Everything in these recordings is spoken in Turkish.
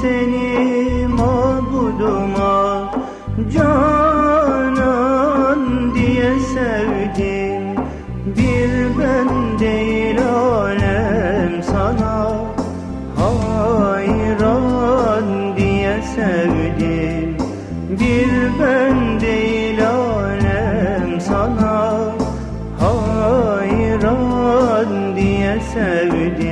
seni mabuduma Canan diye sevdim. Bir ben değil alem sana. Hayran diye sevdim. Bir ben değil alem sana. Hayran diye sevdim.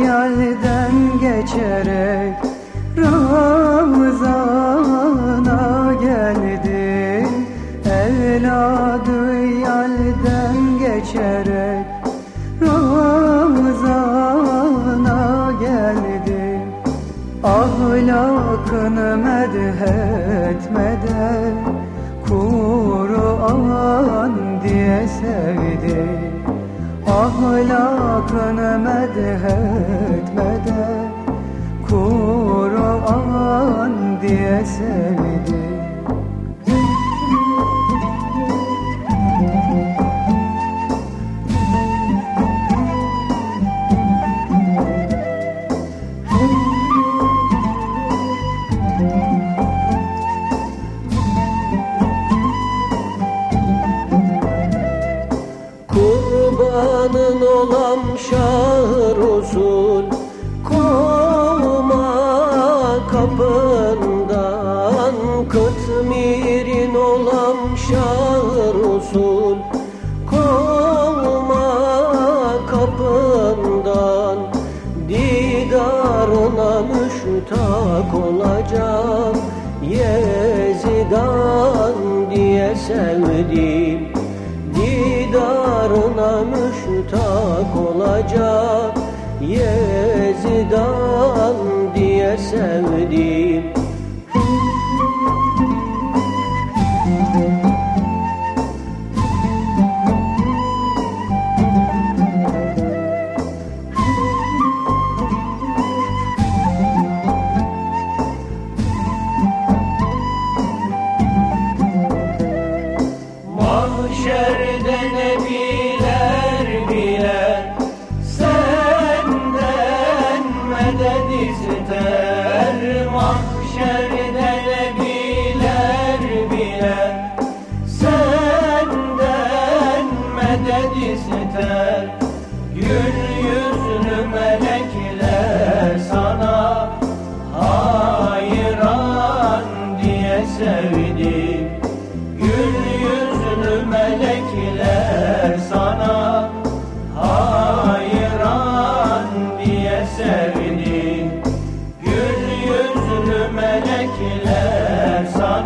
Yelden geçerek Ramazan'a geldi Evladı yelden geçerek Ramazan'a geldi Ahlakını medhetmeden Kur'an diye sevdi Ahlakını medhetmeden Kur'an diye sevdi. Kurbanın olam şah Resul Kovma kapından. Kıtmirin olam şah Resul Kovma kapından. Didarına müştak olacağım Yezidan diye sevdim Didarına müştak olacak Yezidan diye sevdim Mahşerde nebiler bile Senden medet ister. Mahşerde nebiler bile Senden medet ister. Gül yüzlü melekler sana Hayran diye sevdim and sun.